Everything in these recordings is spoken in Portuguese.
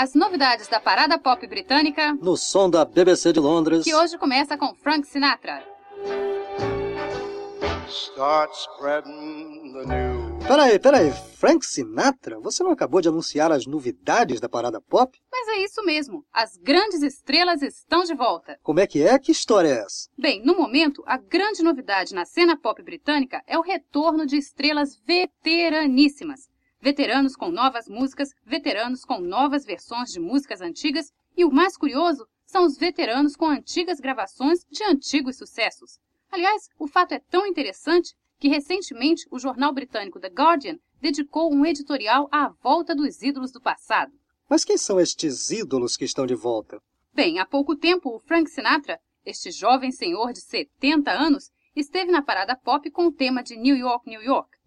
As novidades da parada pop britânica, no som da BBC de Londres. que hoje começa com Frank Sinatra. Start spreading the news. Peraí, peraí, Frank Sinatra? Você não acabou de anunciar as novidades da parada pop? Mas é isso mesmo, as grandes estrelas estão de volta. Como é que é? Que história é essa? Bem, no momento, a grande novidade na cena pop britânica é o retorno de estrelas veteraníssimas. Veteranos com novas músicas, veteranos com novas versões de músicas antigas e o mais curioso são os veteranos com antigas gravações de antigos sucessos. Aliás, o fato é tão interessante que recentemente o jornal britânico The Guardian dedicou um editorial à volta dos ídolos do passado. Mas quem são estes ídolos que estão de volta? Bem, há pouco tempo o Frank Sinatra, este jovem senhor de 70 anos, esteve na parada pop com o tema de New York, New York.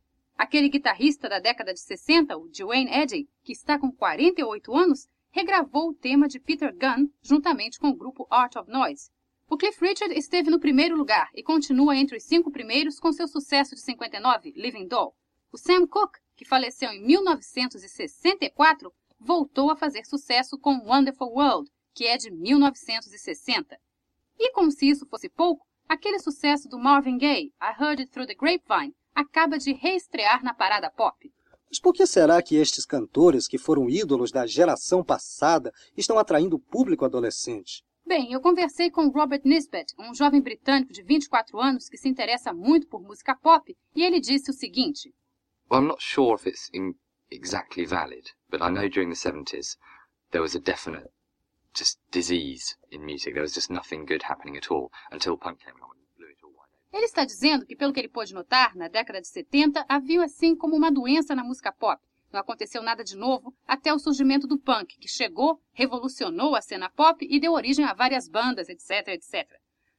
Aquele guitarrista da década de 60, o Duane Eddy, que está com 48 anos, regravou o tema de Peter Gunn juntamente com o grupo Art of Noise. O Cliff Richard esteve no primeiro lugar e continua entre os cinco primeiros com seu sucesso de 59, Living Doll. O Sam Cooke, que faleceu em 1964, voltou a fazer sucesso com Wonderful World, que é de 1960. E como se isso fosse pouco, aquele sucesso do Marvin Gaye, I Heard It Through the Grapevine, acaba de reestrear na parada pop. Mas por que será que estes cantores, que foram ídolos da geração passada, estão atraindo o público adolescente? Bem, eu conversei com Robert Nisbet, um jovem britânico de 24 anos que se interessa muito por música pop, e ele disse o seguinte: Well, I'm not sure if it's in exactly valid, but I know during the 70s there was a definite just disease in music. There was just nothing good happening at all until punk came along and blew it all wide open. Ele está dizendo que, pelo que ele pôde notar, na década de 70 havia assim como uma doença na música pop. Não aconteceu nada de novo até o surgimento do punk, que chegou, revolucionou a cena pop e deu origem a várias bandas, etc, etc.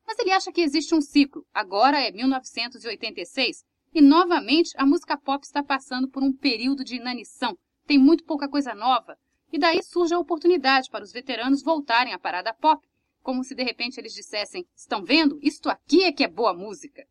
Mas ele acha que existe um ciclo. Agora é 1986 e novamente a música pop está passando por um período de inanição. Tem muito pouca coisa nova. E daí surge a oportunidade para os veteranos voltarem à parada pop, como se de repente eles dissessem: estão vendo? Isto aqui é que é boa música.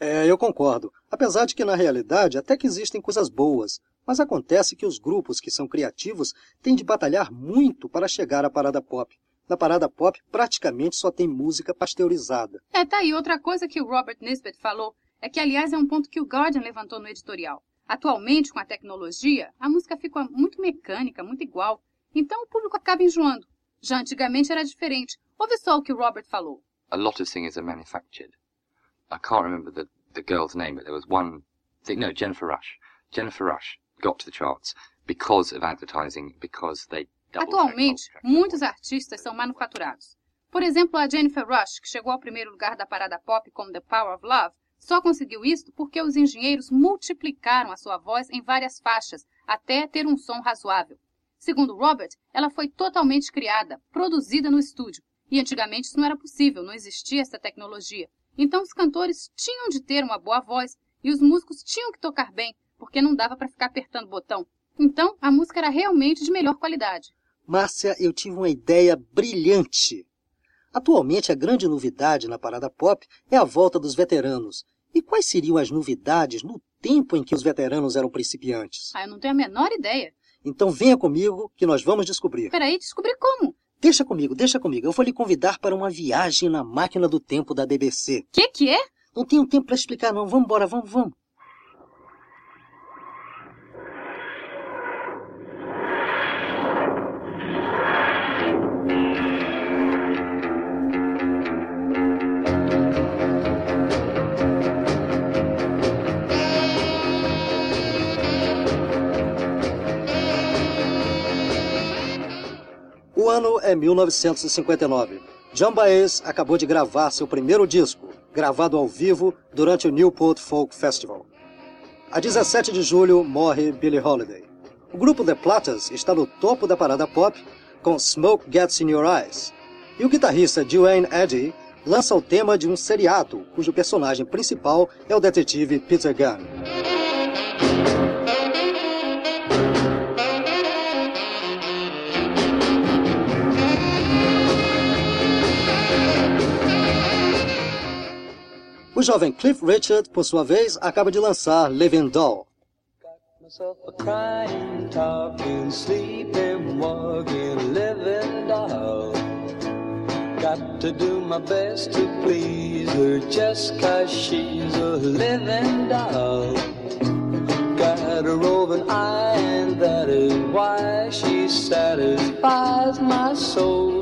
É, eu concordo. Apesar de que na realidade até que existem coisas boas. Mas acontece que os grupos que são criativos têm de batalhar muito para chegar à parada pop. Na parada pop praticamente só tem música pasteurizada. É, tá aí outra coisa que o Robert Nisbet falou, é que aliás é um ponto que o Guardian levantou no editorial. Atualmente, com a tecnologia, a música fica muito mecânica, muito igual. Então o público acaba enjoando. Já antigamente era diferente. Ouve só o que o Robert falou. A lot of singers are manufactured. I can't remember the, the girl's name, but there was one thing. No, Jennifer Rush. Jennifer Rush got to the charts because of advertising, because they Atualmente, muitos artistas são manufaturados. Por exemplo, a Jennifer Rush, que chegou ao primeiro lugar da parada pop com The Power of Love, só conseguiu isto porque os engenheiros multiplicaram a sua voz em várias faixas até ter um som razoável. Segundo Robert, ela foi totalmente criada, produzida no estúdio. E antigamente isso não era possível, não existia essa tecnologia. Então os cantores tinham de ter uma boa voz e os músicos tinham que tocar bem, porque não dava para ficar apertando botão. Então a música era realmente de melhor qualidade. Márcia, eu tive uma ideia brilhante. Atualmente, a grande novidade na parada pop é a volta dos veteranos. E quais seriam as novidades no tempo em que os veteranos eram principiantes? Ah, eu não tenho a menor ideia. Então venha comigo que nós vamos descobrir. Peraí, descobrir como? Deixa comigo, deixa comigo. Eu vou lhe convidar para uma viagem na máquina do tempo da BBC. Que que é? Não tenho tempo para explicar, não. Vamos embora, vamos, vamos. É 1959. John Baez acabou de gravar seu primeiro disco, gravado ao vivo durante o Newport Folk Festival. A 17 de julho morre Billie Holiday. O grupo The Platters está no topo da parada pop com Smoke Gets in Your Eyes. E o guitarrista Duane Eddy lança o tema de um seriado cujo personagem principal é o detetive Peter Gunn. O jovem Cliff Richard, por sua vez, acaba de lançar Living Doll. Got to do my best to please her just cause she's a living doll. Got a roving eye, and that is why she satisfies my soul.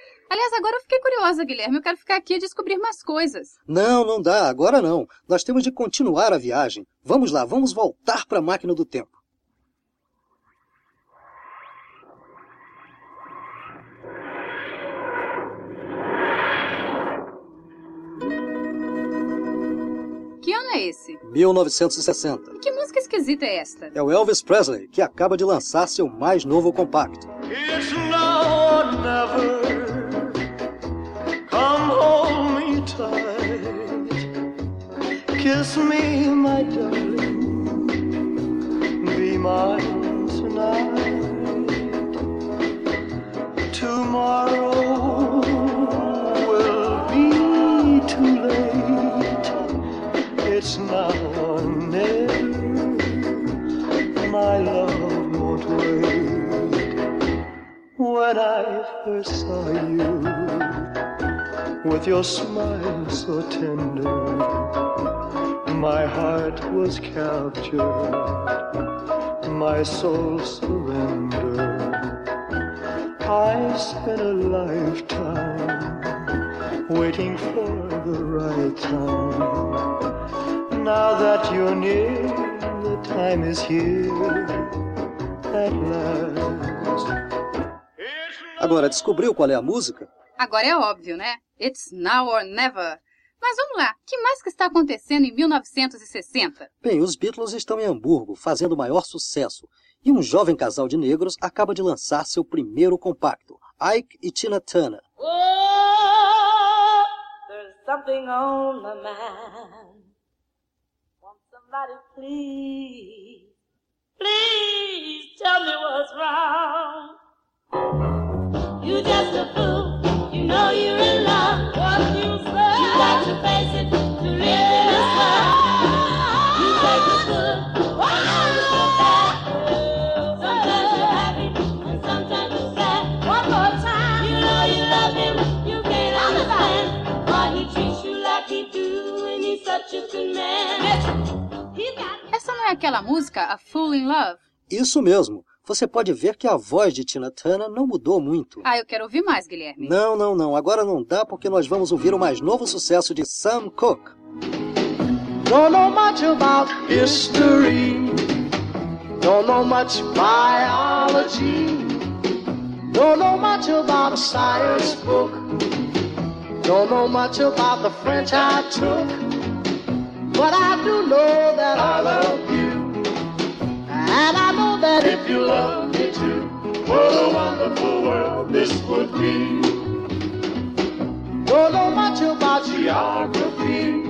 Aliás, agora eu fiquei curiosa, Guilherme. Eu quero ficar aqui e descobrir mais coisas. Não, não dá, agora não. Nós temos de continuar a viagem. Vamos lá, vamos voltar para a máquina do tempo. Que ano é esse? 1960. Que música esquisita é esta? É o Elvis Presley, que acaba de lançar seu mais novo compacto. Kiss me, my darling. Be mine tonight. Tomorrow will be too late. It's now or never. My love won't wait. When I first saw you, with your smile so tender, my heart was captured, my soul surrendered. I spent a lifetime waiting for the right time. Now that you're near, the time is here at last. Agora, descobriu qual é a música? Agora é óbvio, né? It's now or never. Mas vamos lá, que mais que está acontecendo em 1960? Bem, os Beatles estão em Hamburgo, fazendo o maior sucesso. E um jovem casal de negros acaba de lançar seu primeiro compacto, Ike e Tina Turner. Oh, there's something on my mind. Want somebody, please, please tell me what's wrong. You just a fool. You know you're in love. Essa não é aquela música, A Fool in Love? Isso mesmo. Você pode ver que a voz de Tina Turner não mudou muito. Ah, eu quero ouvir mais, Guilherme. Não, não, não. Agora não dá porque nós vamos ouvir o mais novo sucesso de Sam Cooke. Don't know much about history. Don't know much biology. Don't know much about a science book. Don't know much about the French I took. But I do know that I love you. And I know that if you love me too, what a wonderful world this would be. Don't know much about geography.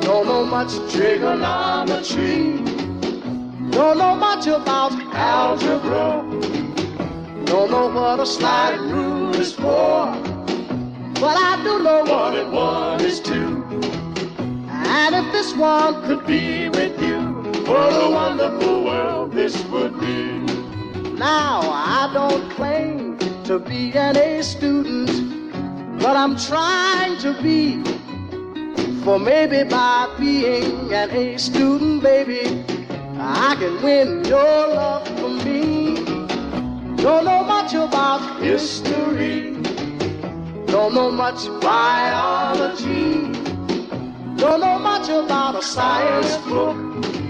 Don't know much trigonometry. Don't know much about algebra. Don't know what a slide rule is for. But I do know one and one is two. And if this one could be with you, what a wonderful world this would be. Now, I don't claim to be an A student, but I'm trying to be. For maybe by being an A student, baby, I can win your love for me. Don't know much about history. Don't know much biology. Don't know much about a science book.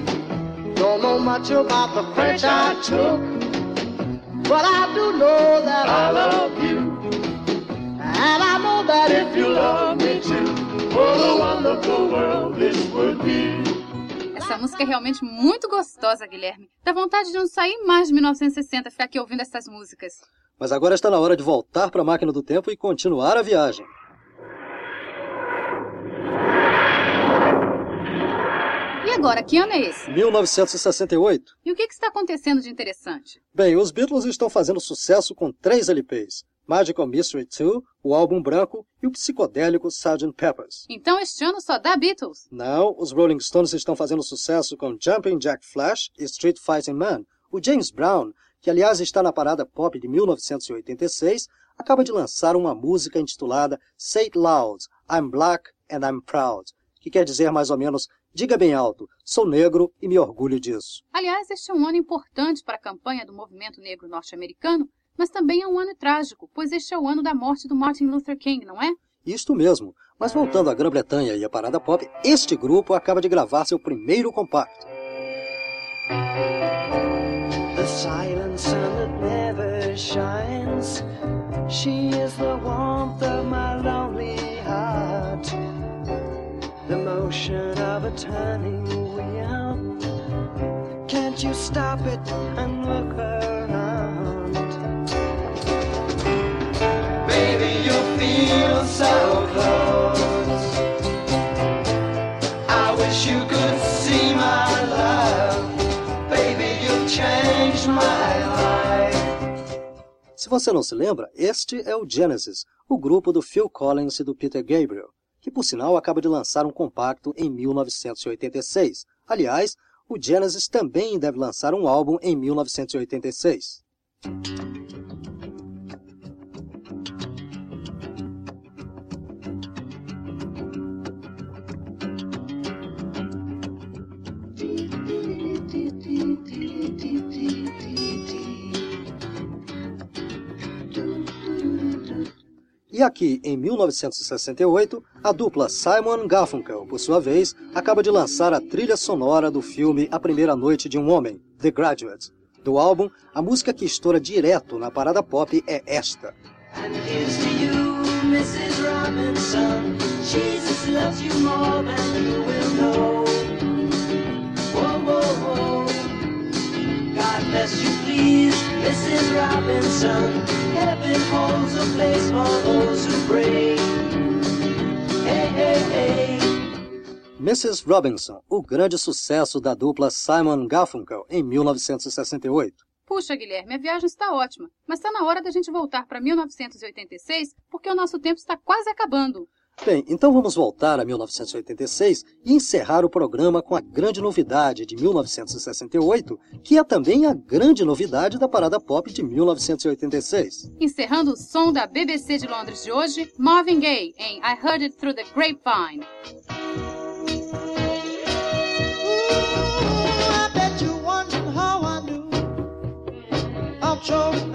Don't know much about the French I took. But I do know that I love you. And I know that if you love me too, what a wonderful world this would be. Essa música é realmente muito gostosa, Guilherme. Dá vontade de não sair mais de 1960 ficar aqui ouvindo essas músicas. Mas agora está na hora de voltar para a máquina do tempo e continuar a viagem. Agora, que ano é esse? 1968. E o que, que está acontecendo de interessante? Bem, os Beatles estão fazendo sucesso com três LPs. Magical Mystery 2, o álbum branco e o psicodélico Sgt. Peppers. Então este ano só dá Beatles. Não, os Rolling Stones estão fazendo sucesso com Jumping Jack Flash e Street Fighting Man. O James Brown, que aliás está na parada pop de 1986, acaba de lançar uma música intitulada Say It Loud, I'm Black and I'm Proud, que quer dizer mais ou menos Diga bem alto, sou negro e me orgulho disso. Aliás, este é um ano importante para a campanha do movimento negro norte-americano, mas também é um ano trágico, pois este é o ano da morte do Martin Luther King, não é? Isto mesmo. Mas voltando à Grã-Bretanha e à parada pop, este grupo acaba de gravar seu primeiro compacto. The silent sun that never shines. She is the warmth of my lonely heart. The motion a turning wheel. Can't you stop it and look around? Baby, you feel so close. I wish you could see my love. Baby, you've changed my life. Se você não se lembra, este é o Genesis, o grupo do Phil Collins e do Peter Gabriel, que por sinal acaba de lançar um compacto em 1986. Aliás, o Genesis também deve lançar um álbum em 1986. E aqui, em 1968, a dupla Simon Garfunkel, por sua vez, acaba de lançar a trilha sonora do filme A Primeira Noite de um Homem, The Graduate. Do álbum, a música que estoura direto na parada pop é esta. Mrs. Robinson. Heaven holds a place for those who pray. Hey, hey, hey. Mrs. Robinson, o grande sucesso da dupla Simon Garfunkel em 1968. Puxa, Guilherme, a viagem está ótima, mas está na hora da gente voltar para 1986, porque o nosso tempo está quase acabando. Bem, então vamos voltar a 1986 e encerrar o programa com a grande novidade de 1968, que é também a grande novidade da parada pop de 1986. Encerrando o som da BBC de Londres de hoje, Marvin Gaye em I Heard It Through the Grapevine. I